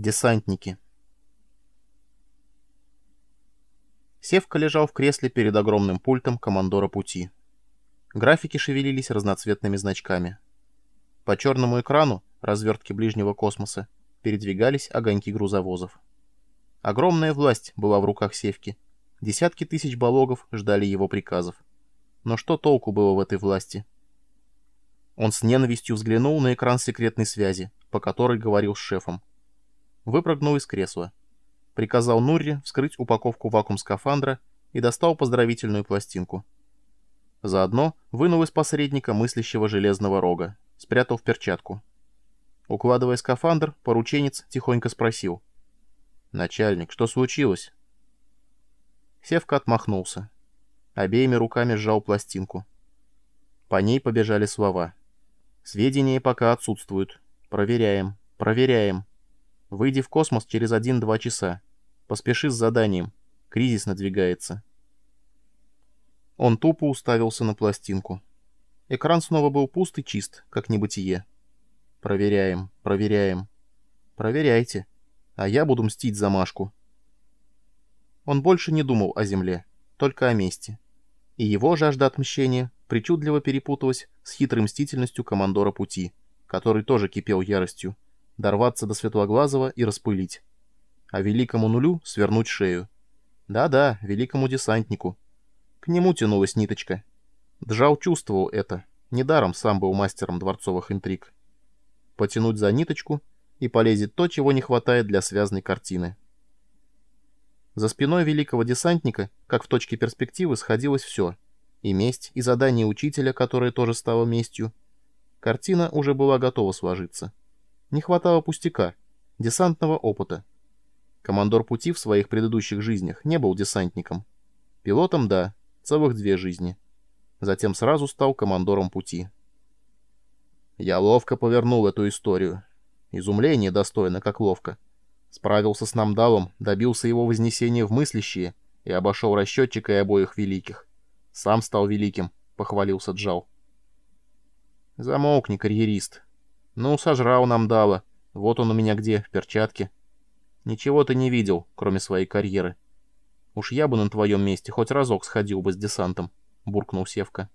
Десантники. Севка лежал в кресле перед огромным пультом командора пути. Графики шевелились разноцветными значками. По черному экрану развертки ближнего космоса передвигались огоньки грузовозов. Огромная власть была в руках Севки. Десятки тысяч балогов ждали его приказов. Но что толку было в этой власти? Он с ненавистью взглянул на экран секретной связи, по которой говорил с шефом выпрыгнул из кресла. Приказал Нурри вскрыть упаковку вакуум-скафандра и достал поздравительную пластинку. Заодно вынул из посредника мыслящего железного рога, спрятал в перчатку. Укладывая скафандр, порученец тихонько спросил. «Начальник, что случилось?» Севка отмахнулся. Обеими руками сжал пластинку. По ней побежали слова. «Сведения пока отсутствуют. Проверяем, проверяем». Выйди в космос через 1-2 часа. Поспеши с заданием. Кризис надвигается. Он тупо уставился на пластинку. Экран снова был пуст и чист, как небытие. Проверяем, проверяем. Проверяйте. А я буду мстить за Машку. Он больше не думал о земле, только о мести. И его жажда отмщения причудливо перепуталась с хитрой мстительностью командора пути, который тоже кипел яростью дорваться до Светлоглазого и распылить. А великому нулю свернуть шею. Да-да, великому десантнику. К нему тянулась ниточка. Джал чувствовал это. Недаром сам был мастером дворцовых интриг. Потянуть за ниточку, и полезет то, чего не хватает для связанной картины. За спиной великого десантника, как в точке перспективы, сходилось все. И месть, и задание учителя, которое тоже стало местью. Картина уже была готова сложиться. Не хватало пустяка, десантного опыта. Командор пути в своих предыдущих жизнях не был десантником. Пилотом, да, целых две жизни. Затем сразу стал командором пути. Я ловко повернул эту историю. Изумление достойно, как ловко. Справился с Намдалом, добился его вознесения в мыслящие и обошел расчетчика и обоих великих. Сам стал великим, похвалился Джал. Замолкни, карьерист, «Ну, сожрал нам дало. Вот он у меня где, в перчатке. Ничего ты не видел, кроме своей карьеры. Уж я бы на твоем месте хоть разок сходил бы с десантом», — буркнул Севка.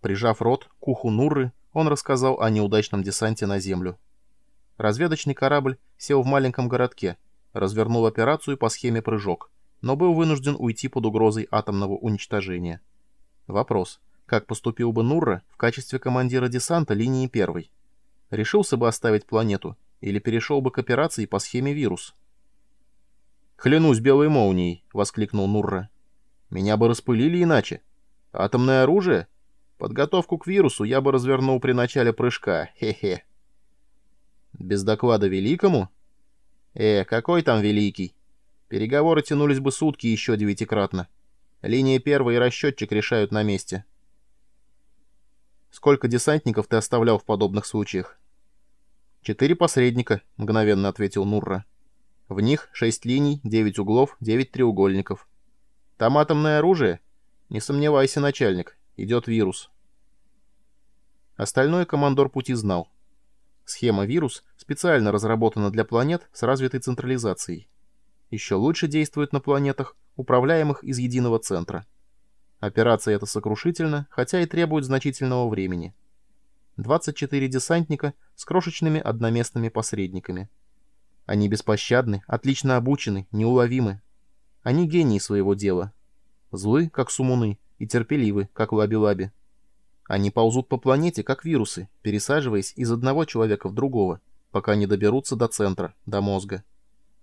Прижав рот к уху Нурры, он рассказал о неудачном десанте на Землю. Разведочный корабль сел в маленьком городке, развернул операцию по схеме «Прыжок», но был вынужден уйти под угрозой атомного уничтожения. Вопрос — как поступил бы Нурра в качестве командира десанта линии первой? Решился бы оставить планету или перешел бы к операции по схеме «Вирус»? «Клянусь белой молнией!» — воскликнул Нурра. «Меня бы распылили иначе. Атомное оружие? Подготовку к вирусу я бы развернул при начале прыжка. Хе-хе». «Без доклада великому?» «Э, какой там великий? Переговоры тянулись бы сутки еще девятикратно. Линия первой и расчетчик решают на месте». Сколько десантников ты оставлял в подобных случаях? Четыре посредника, мгновенно ответил Нурра. В них шесть линий, девять углов, девять треугольников. Там атомное оружие? Не сомневайся, начальник. Идет вирус. Остальное командор пути знал. Схема «Вирус» специально разработана для планет с развитой централизацией. Еще лучше действует на планетах, управляемых из единого центра. Операция эта сокрушительна, хотя и требует значительного времени. 24 десантника с крошечными одноместными посредниками. Они беспощадны, отлично обучены, неуловимы. Они гении своего дела. Злы, как сумуны, и терпеливы, как лаби-лаби. Они ползут по планете, как вирусы, пересаживаясь из одного человека в другого, пока не доберутся до центра, до мозга.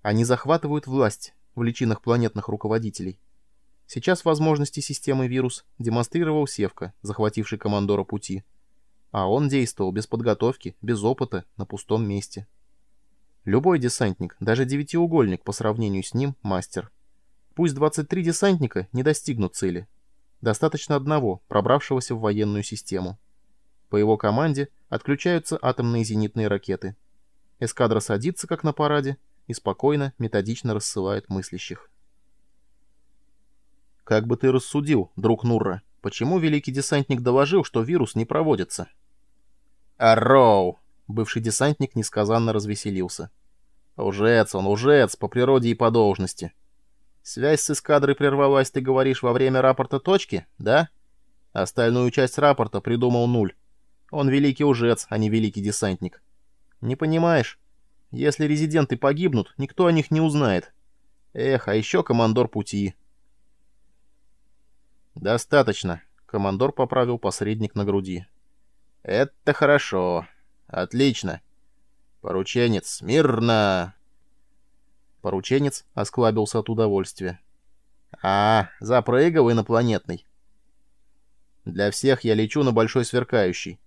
Они захватывают власть в личинах планетных руководителей. Сейчас возможности системы вирус демонстрировал Севка, захвативший командора пути. А он действовал без подготовки, без опыта, на пустом месте. Любой десантник, даже девятиугольник по сравнению с ним, мастер. Пусть 23 десантника не достигнут цели. Достаточно одного, пробравшегося в военную систему. По его команде отключаются атомные зенитные ракеты. Эскадра садится, как на параде, и спокойно, методично рассылает мыслящих. Как бы ты рассудил, друг Нурра, почему великий десантник доложил, что вирус не проводится? «Арроу!» — Бывший десантник несказанно развеселился. «Лжец он, лжец, по природе и по должности. Связь с эскадрой прервалась, ты говоришь, во время рапорта точки, да? Остальную часть рапорта придумал Нуль. Он великий лжец, а не великий десантник. Не понимаешь? Если резиденты погибнут, никто о них не узнает. Эх, а еще командор пути». «Достаточно», — командор поправил посредник на груди. «Это хорошо. Отлично. Порученец, мирно!» Порученец осклабился от удовольствия. «А, запрыгал инопланетный. Для всех я лечу на Большой Сверкающий.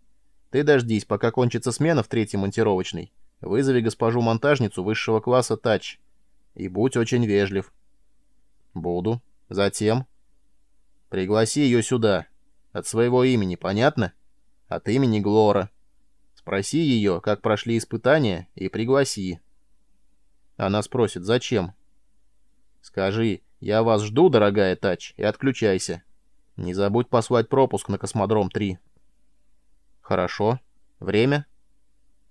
Ты дождись, пока кончится смена в третьей монтировочной. Вызови госпожу-монтажницу высшего класса Тач. И будь очень вежлив». «Буду. Затем...» «Пригласи ее сюда. От своего имени, понятно? От имени Глора. Спроси ее, как прошли испытания, и пригласи». Она спросит, зачем? Скажи, я вас жду, дорогая Тач, и отключайся. Не забудь послать пропуск на космодром 3. Хорошо. Время?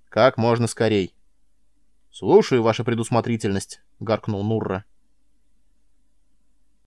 Как можно скорей. Слушаю, ваша предусмотрительность, гаркнул Нурра.